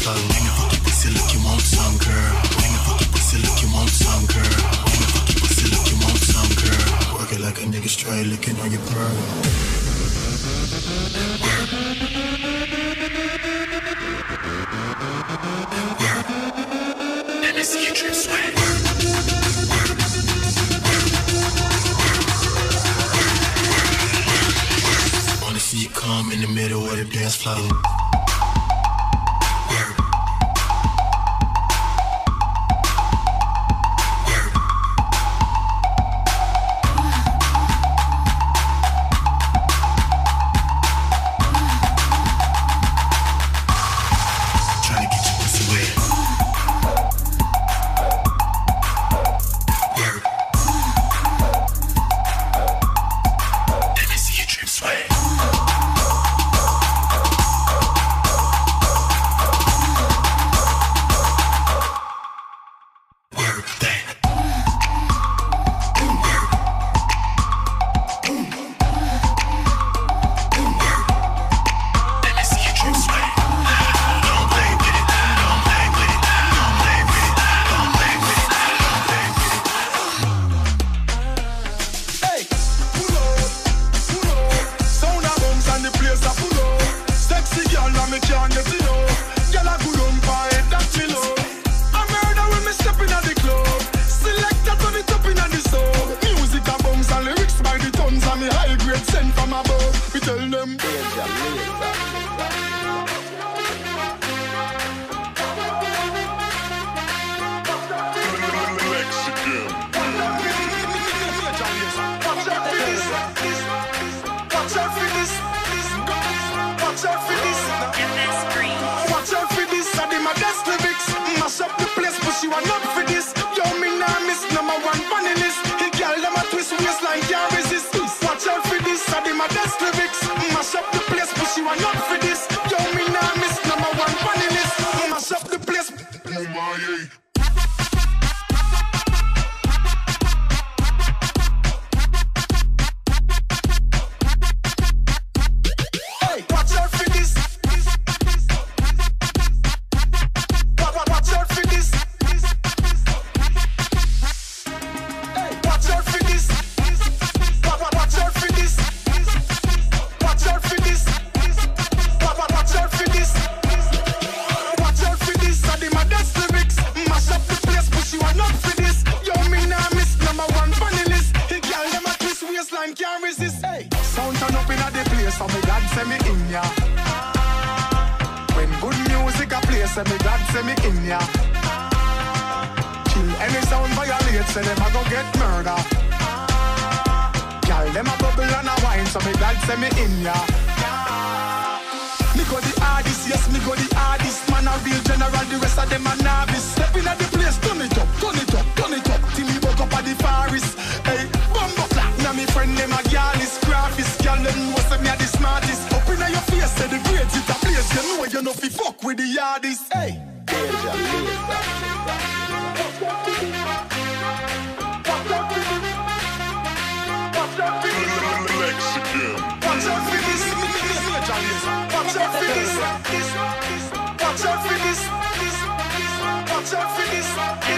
phone. Bang a fucking pussy you want some girl. I'ma like you want some girl. You want some girl. Working like a nigga straight licking on your pearl. See you drip sweat. see you come in the middle the dance floor. Hey, Watch out for this. Watch out for this. Watch out for this. Watch out for this.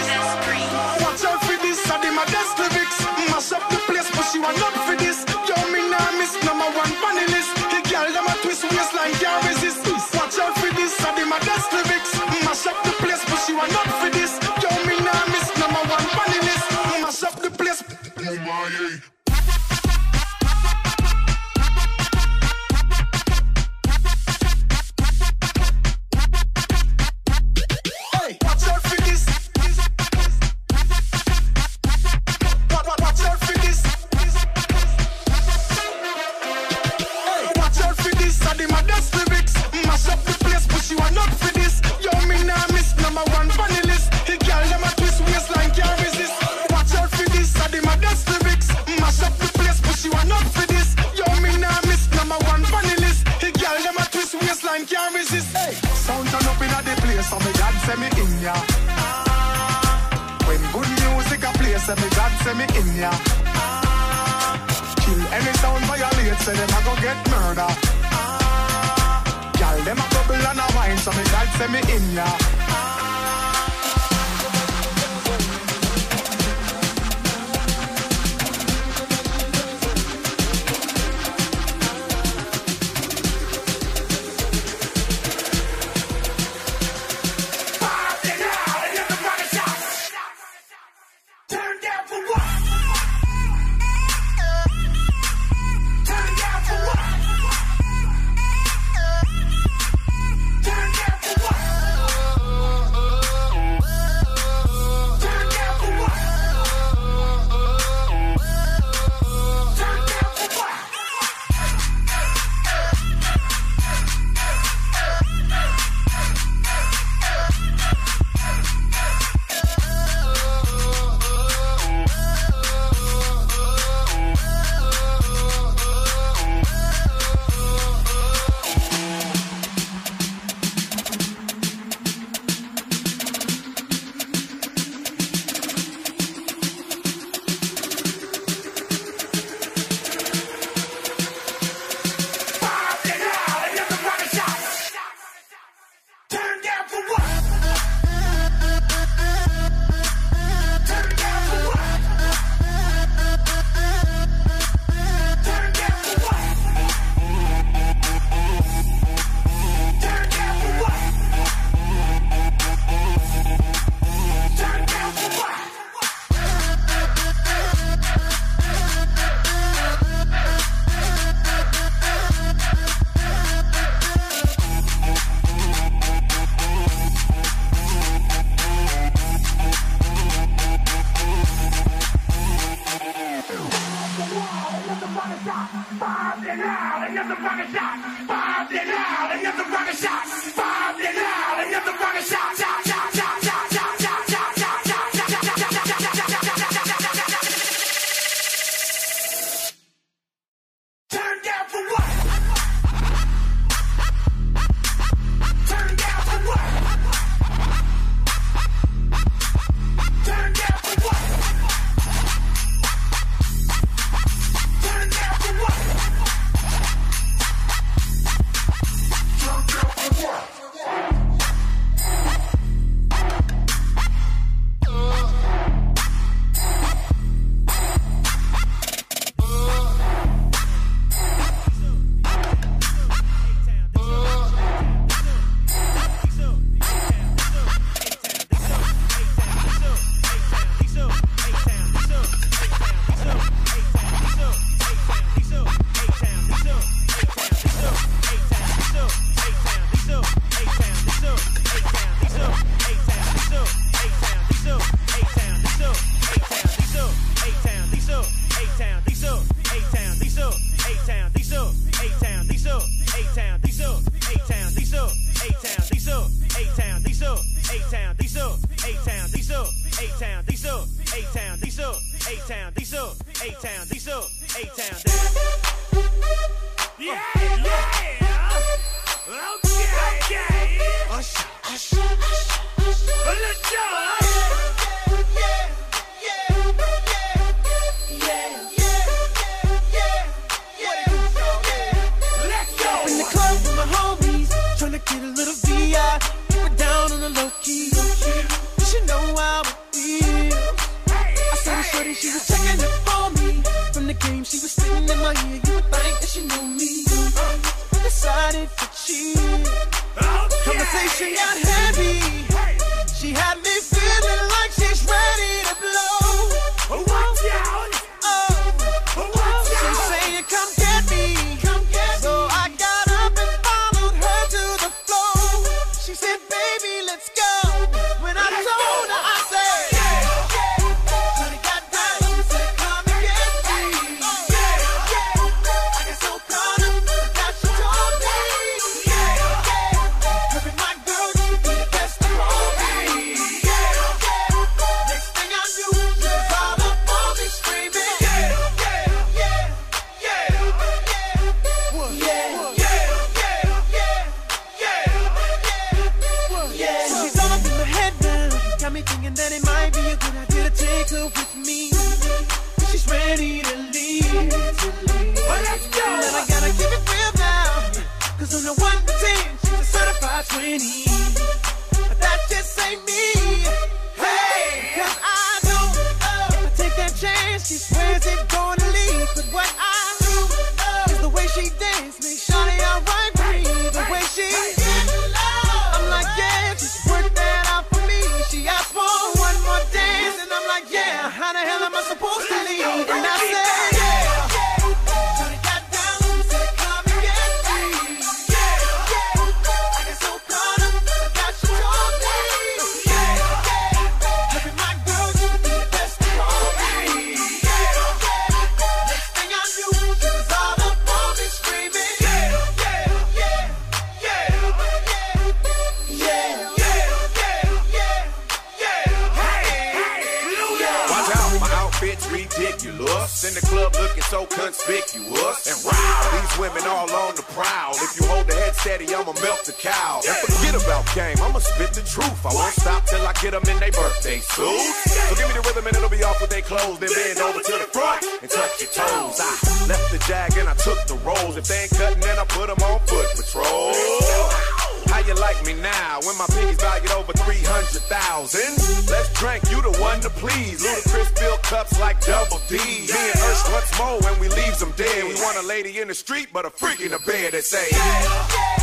lady in the street, but a freak in the bed that say.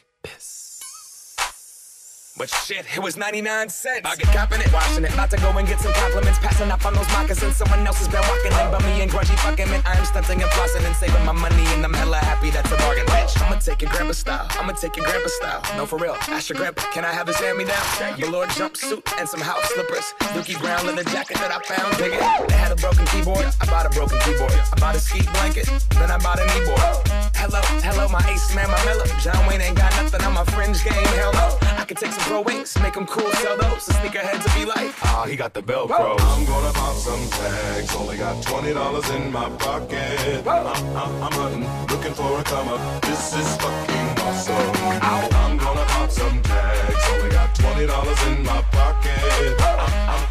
But shit, it was 99 cents. I get copping it, washing it. About to go and get some compliments. Passing up on those moccasins. Someone else has been walking in. But me and grungy fucking man. I'm stunting and flossing and saving my money. And I'm hella happy that's a bargain. Bitch, I'ma take your grandpa style. I'ma take your grandpa style. No, for real. Ask your grandpa, can I have his hand me down? Velour jumpsuit and some house slippers. Dookie brown leather jacket that I found. Dig it. They had a broken keyboard. I bought a broken keyboard. I bought a ski blanket. Then I bought a kneeboard. Hello, hello, my ace man, my mellow. John Wayne ain't got nothing on my fringe game. Hell no. I could take some wings, make them cool, sell those. The sneakerheads will be like, ah, he got the Velcro. I'm gonna pop some tags. Only got twenty dollars in my pocket. I'm, I'm, I'm hunting, looking for a come up. This is fucking awesome. I'm gonna pop some tags. Only got twenty dollars in my pocket. I'm, I'm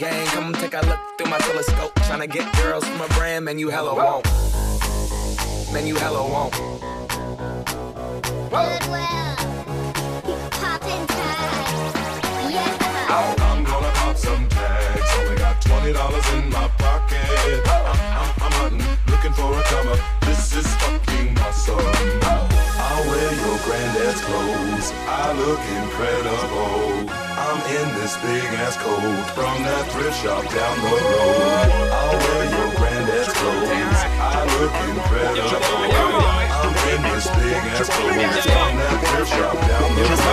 gang. Come take a look through my telescope. Tryna get girls from a brand, man, you hella won't. Man, you hella won't. Goodwill. Poppin' tags. Yeah. I'm gonna pop some tags. Only got twenty dollars in my pocket. I'm, I'm, I'm hunting, looking for a come up. This is fucking awesome. I'll wear your granddad's clothes. I look incredible. I'm in this big ass coat from that thrift shop down the road. I'll wear your granddad's clothes. I look incredible. I'm in this big ass coat from that thrift shop down the road.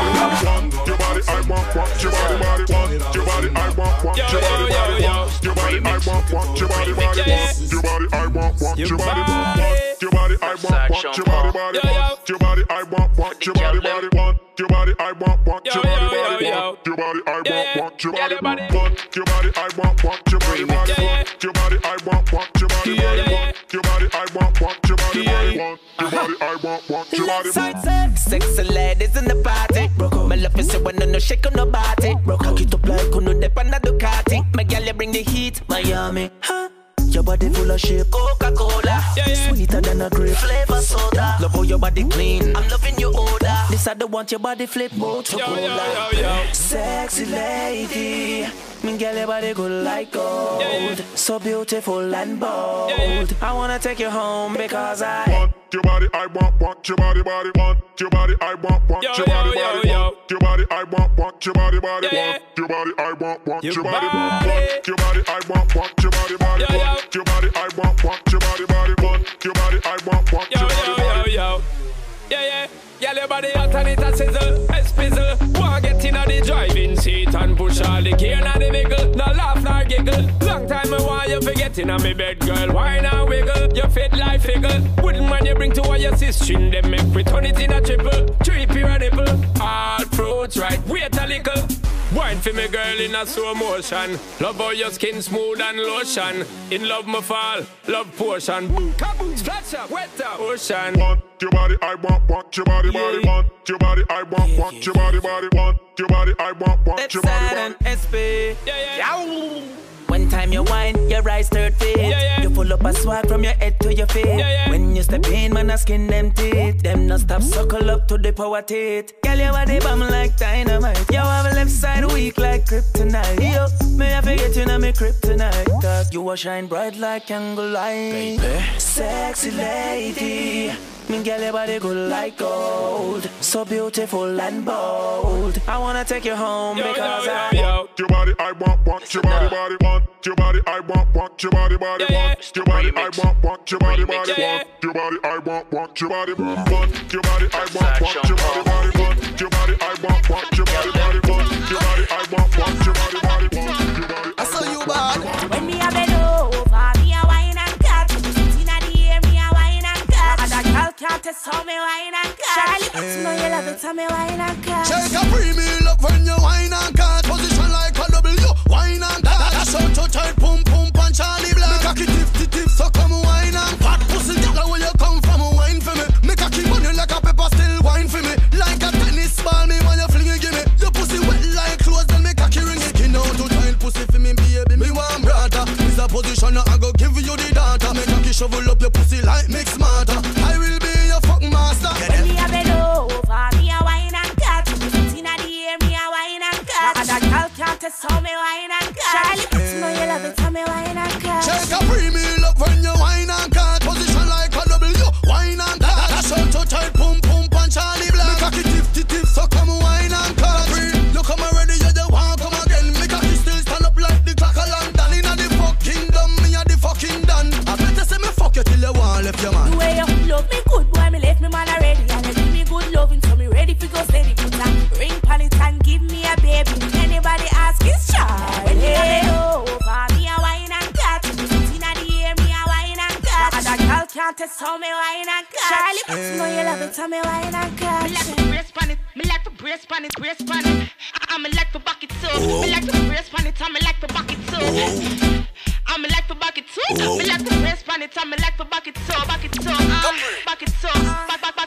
Your body, I want, want your body, body, want your body, I want, want your body, body, want your body, I want, want your body, body, want your body, I want, want your body, want your body, I want, want your body, body, want your body, I want, want your body, body, want your body, I want, want your body, body, want your body, I want, want your body, want your body, I want, want your body, body, want your body, I want, want your body, body, want your body, I want, want your body, body, want your body, I want, want your body, body. Sexy ladies in the party. My love is when no shake on no body. Cock it up like uno dep on a Ducati. My gal you bring the heat, Miami. Huh? Your body full of shape, Coca-Cola. Sweeter than a grape, flavor soda. Love how your body clean. I'm loving your odor. This I don't want your body flip, Motorola. Sexy lady, me girl your body good like gold. So beautiful and bold. I wanna take you home because I. want your body, I want, want your body, body, want your body, I want, want your body, body, want your body, I want, want your body, body, want your body, I want, want your body, body want your body, I want, want your body, body, want your body, I want, want your body, body, want your body, I want, want your body, body. yo. Yeah, yeah. Girl, your body hot and it a sizzle, a spizzle. Wanna get in the driving seat and push all the gear in the vehicle. No laugh nor giggle. Long time I want you forget in me bed, girl. Why not wiggle? You fit like figgle. Wouldn't mind you bring to all your sister, them make we turn it in a triple. Trippy a nipple. All fruits right. Wait a little. Wine for me girl in a slow motion. Love how your skin smooth and lotion. In love me fall, love potion. Boom, kaboom, splash up, wet up, ocean. Want your body, I want, want your body, body, want your body, I want, want your body, body, want your body, I want, want That's your body, sad body. and SP. Yeah, yeah. One time you whine, your eyes third feet. Yeah, yeah. You full up a swag from your head to your feet. Yeah, yeah. When you step in, man, I skin them teeth. Them no stop suckle up to the power teeth. Girl, you body bomb like dynamite. You have a left side weak like kryptonite. Yo, may I forget you know me kryptonite. Cause you a shine bright like candle light. Sexy lady. Me girl, your body good like gold. So beautiful and bold. I wanna take you home Yo, because yo, I yo, yo. Your body, I want, want your body, body, want your body, I want, want your body, body, Yeah, yeah. want your body, I want, want your body, body, Yeah, yeah. want your body, I want, want your body, want your body, I want, want your body, body, want your body, I want, want your body, body, want your body, I want, want your body, body, want your body. I saw you bad. Can't to tell me wine and cut. Charlie, you know you love it, tell me wine and cut. Shake a premium love when you wine and cut. Position like a W, wine and cut. That's how to tight, pum pum punch Charlie Black. Make a kitty tip tip, so come wine and fat pussy. Girl, where you come from, wine for me. Make a keep on you like a pepper, still wine for me. Like a tennis ball, me when you fling it, give me. Your pussy wet like clothes, then make a key ring it. Skin out to tight pussy for me, baby. Me want brother. This a position, I go give you the data. Make a key shovel up your pussy like mix smarter. just me why you not good. Charlie, put some on your love and tell me why you not good. Check a premium. Girl can't test how me wine and cut. Charlie, you know you love it, tell me wine and cut. Me like to brace pan it, me like to brace pan it, brace pan it. I'm a like to back it too. Me like to brace pan it, I'm a like to back it too. I'm a like to back it too. Me like to brace pan it, I'm a like to back it too, back it too, uh, back it too, back back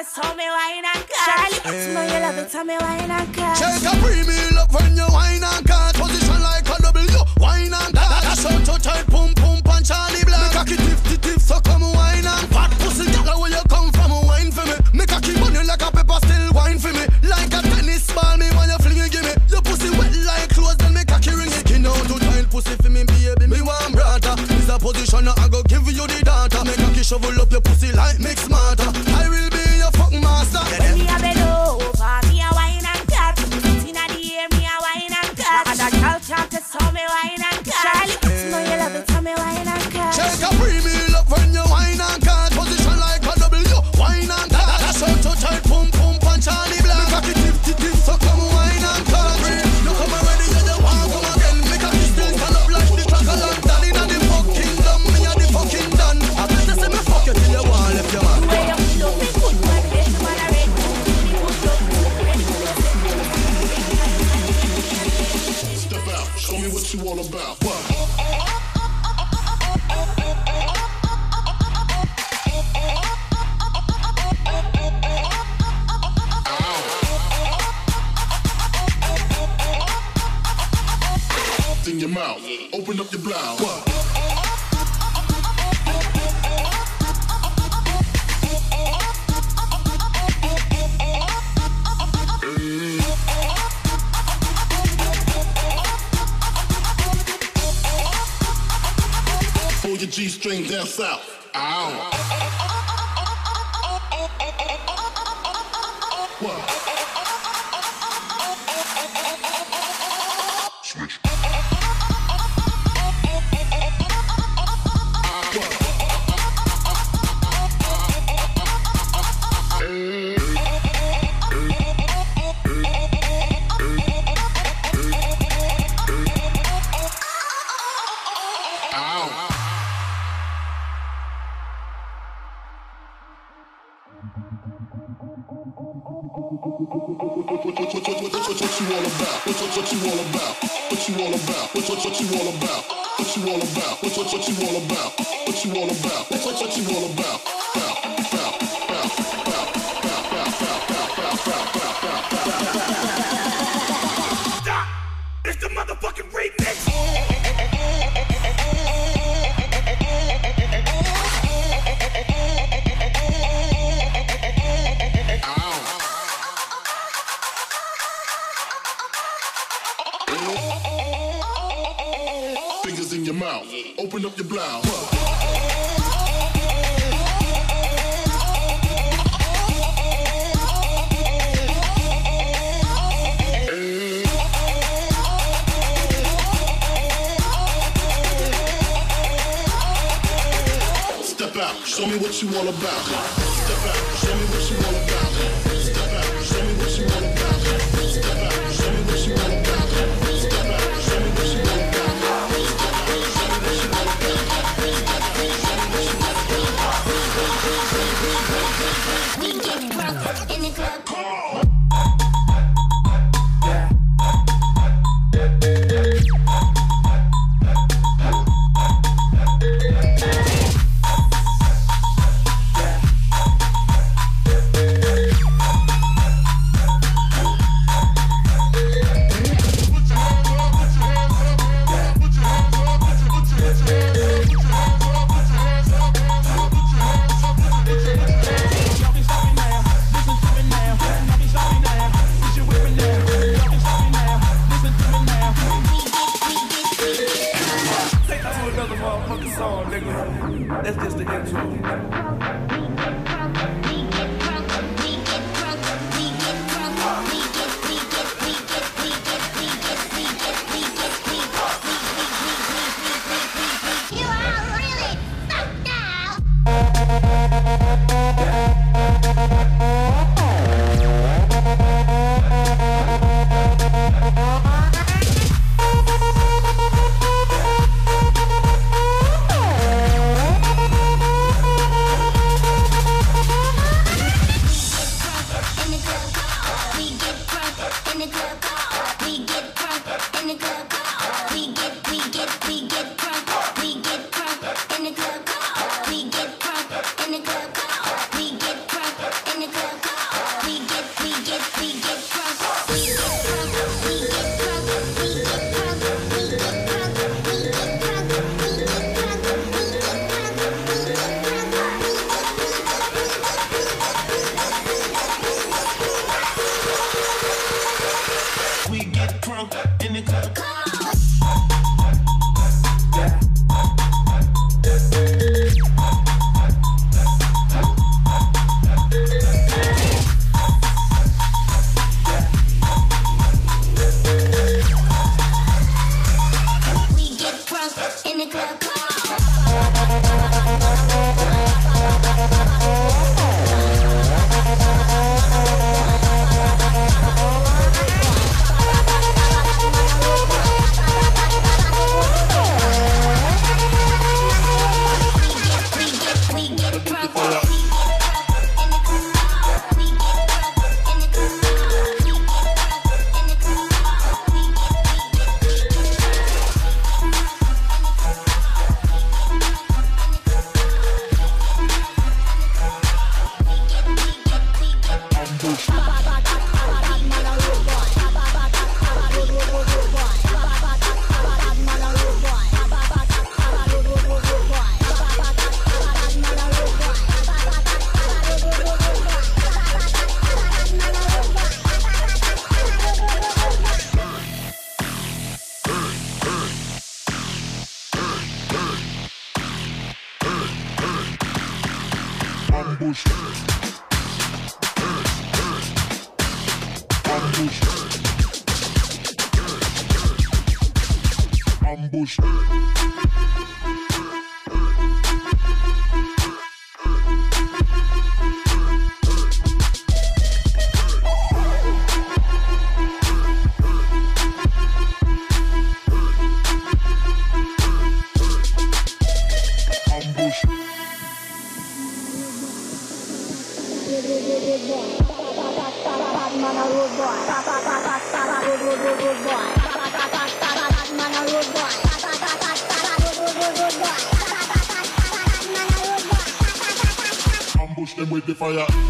girl can't me wine and. Charlie, you know you love it, tell me wine and cut. Shake a premium love when you wine and cut. Position like a W, wine and cut. That's how to tight, pum pum punch Charlie Black. Make a key tip tip tip, so come wine and fat pussy. Girl, where you come from, wine for me. Make a keep on you like a pepper, still wine for me. Like a tennis ball, me when you fling it, give me. Your pussy wet like clothes, then make a key ring it. Skin out to tight pussy for me, baby. Me want brother. This a position, I go give you the data. Make a key shovel up your string down south. Ow. Step out, show me what you all about. Step out, show me what you all about. We Ambush. Ambush. Ambush. Ambush. Fire.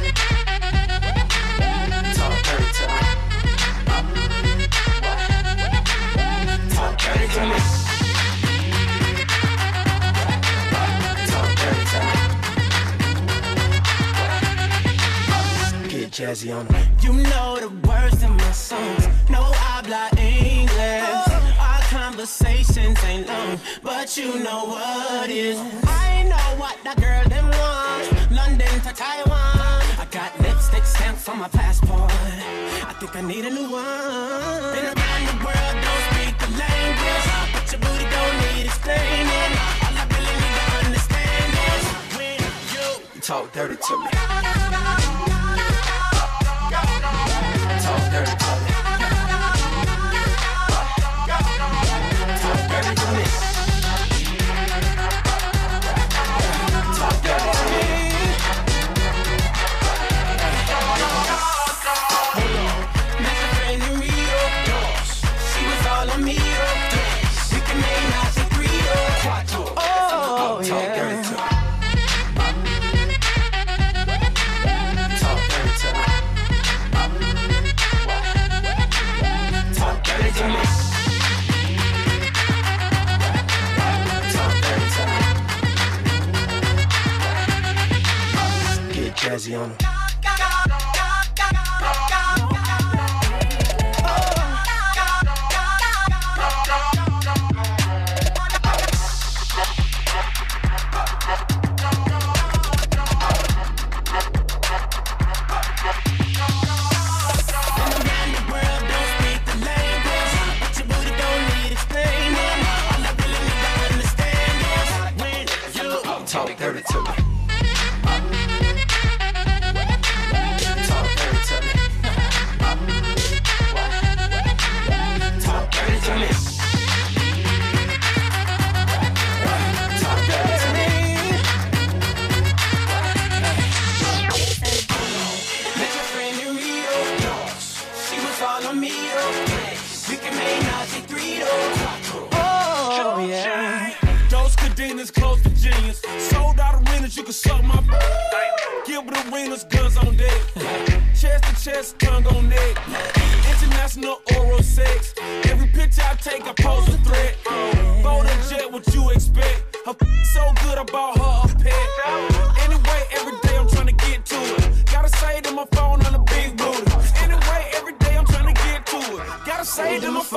Get jazzy on me. You know the words in my songs. No habla English. Our conversations ain't long, but you know what is. I know what that girl them want. London to Taiwan. I got lipstick stamps on my passport. I think I need a new one. Been around the world, language. But your booty don't need explaining. All I when you talk dirty to me. Talk dirty to me.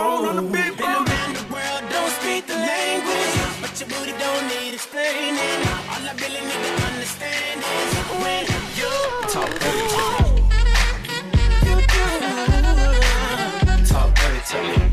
Phone on the big Been booty. around the world, don't speak the language, but your booty don't need explaining. All I really need to understand is when you talk dirty to me. You do. Talk dirty to me.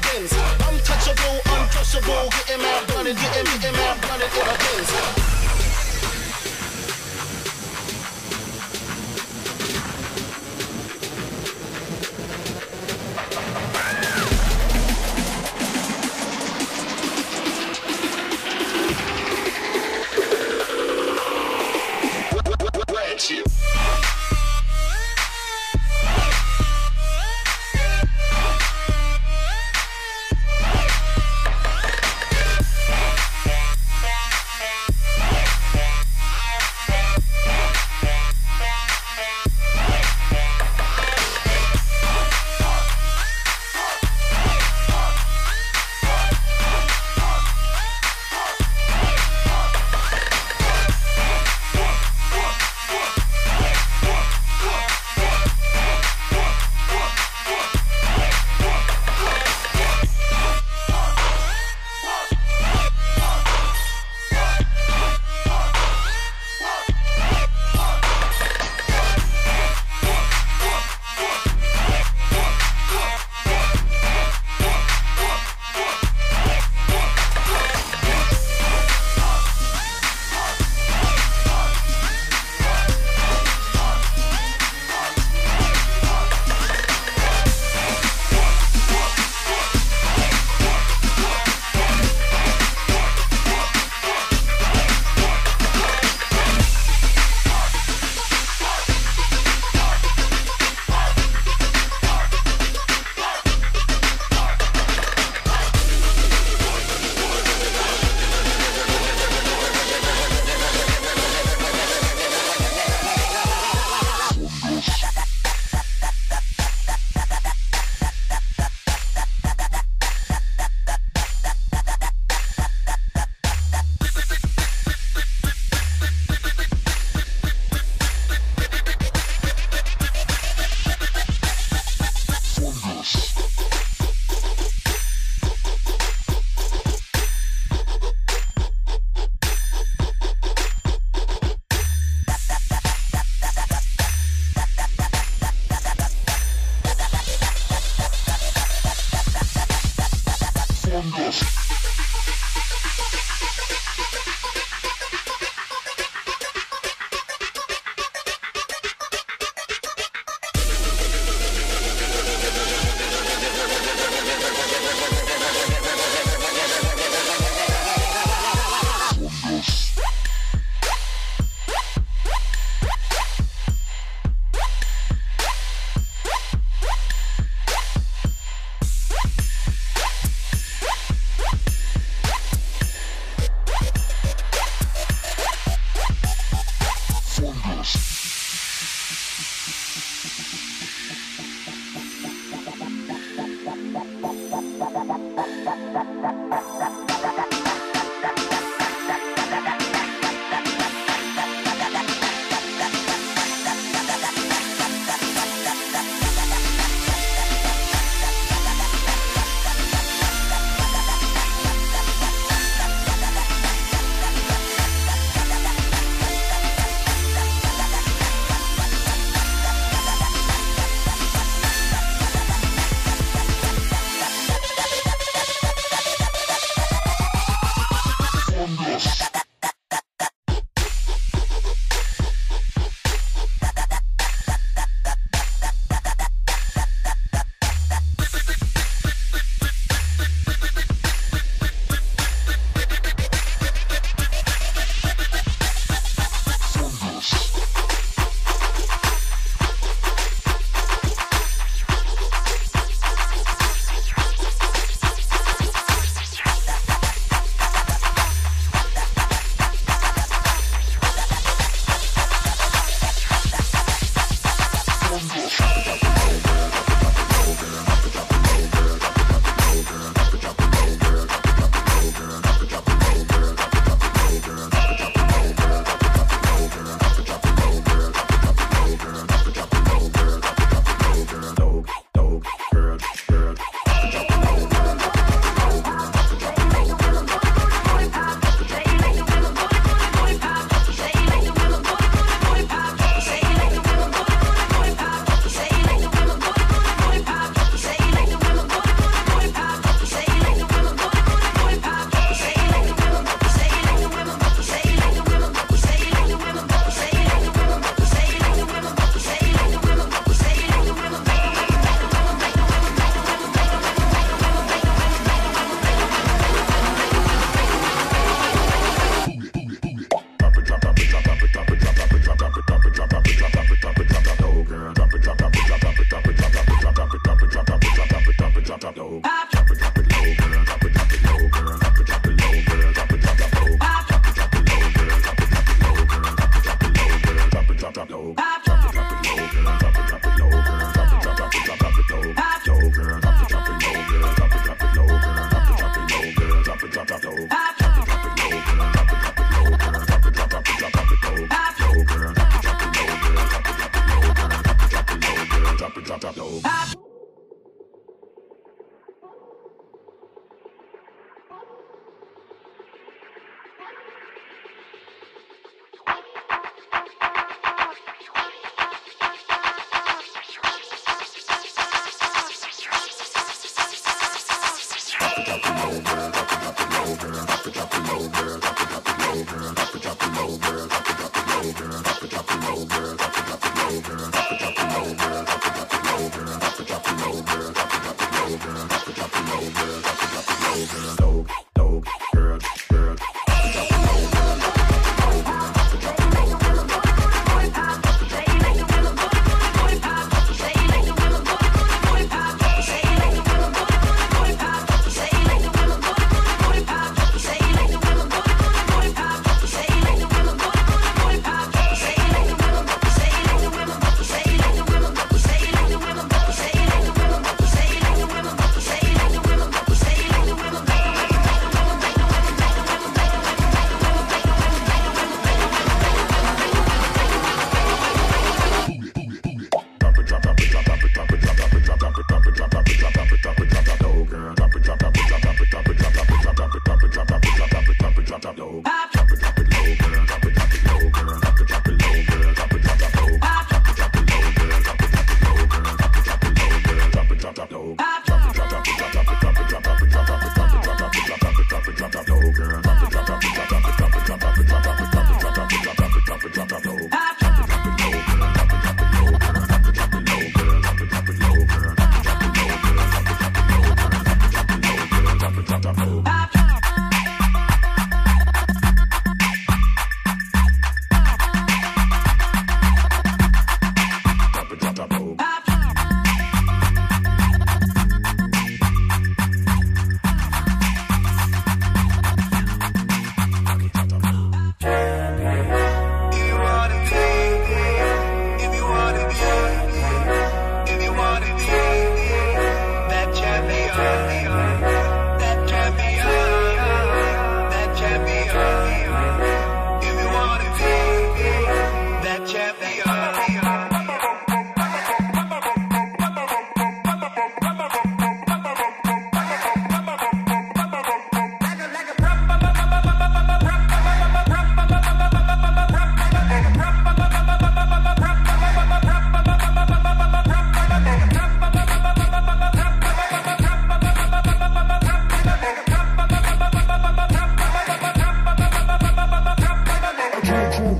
Blunted in a things. Untouchable, uncrushable, getting mad blunted, getting, getting mad blunted in things.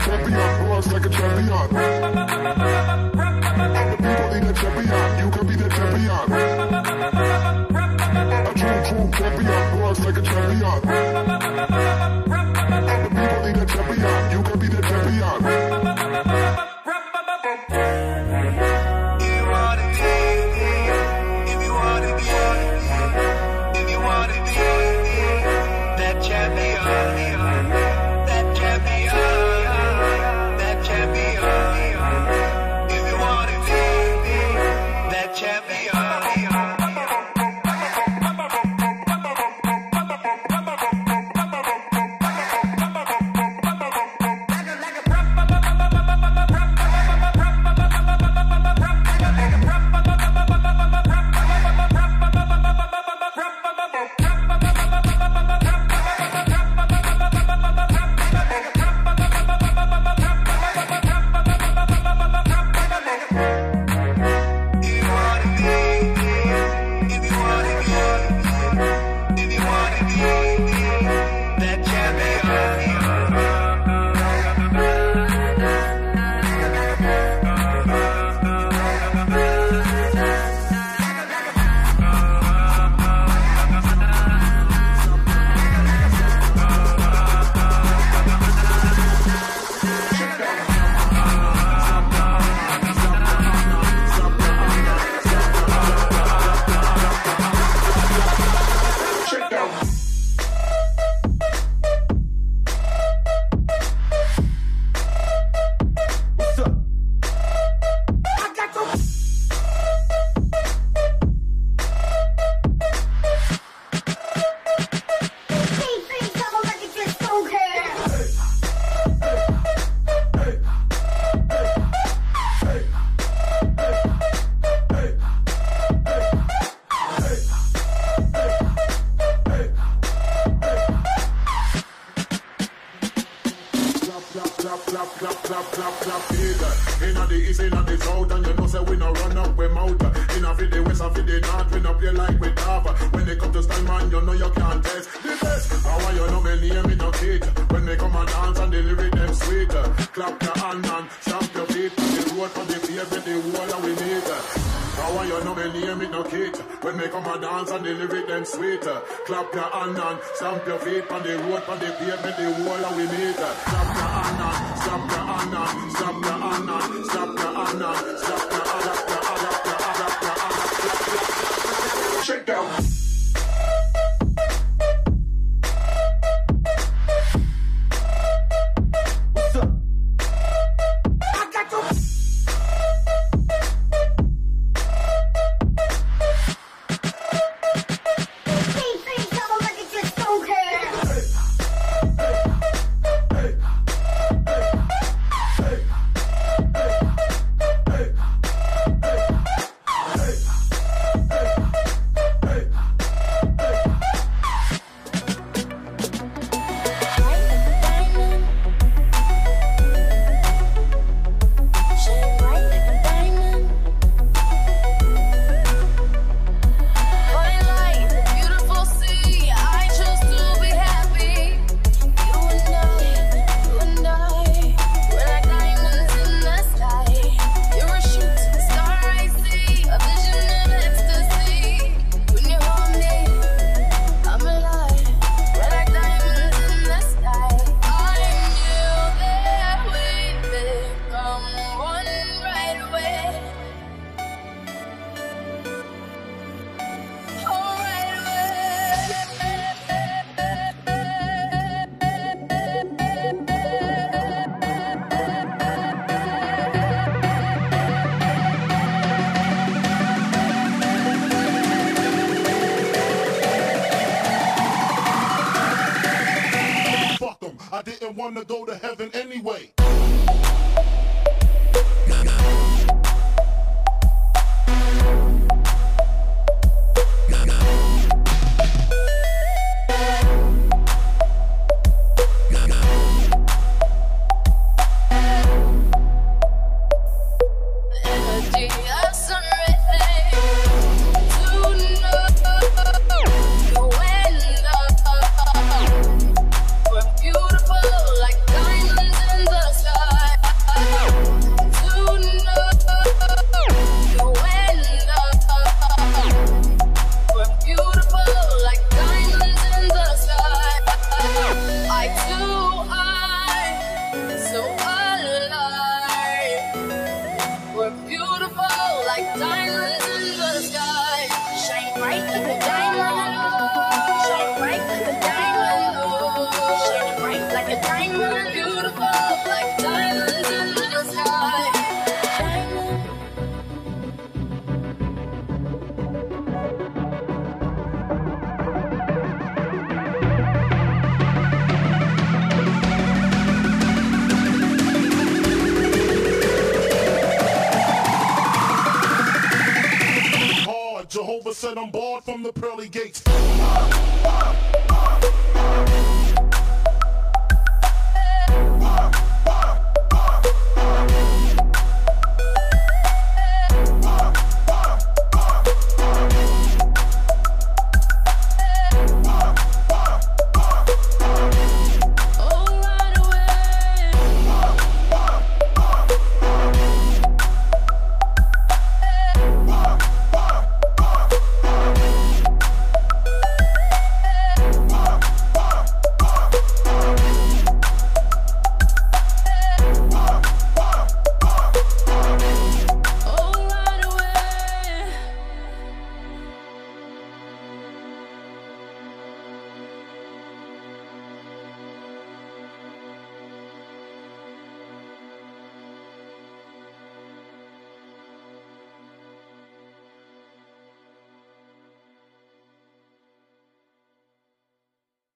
champion, who like a champion.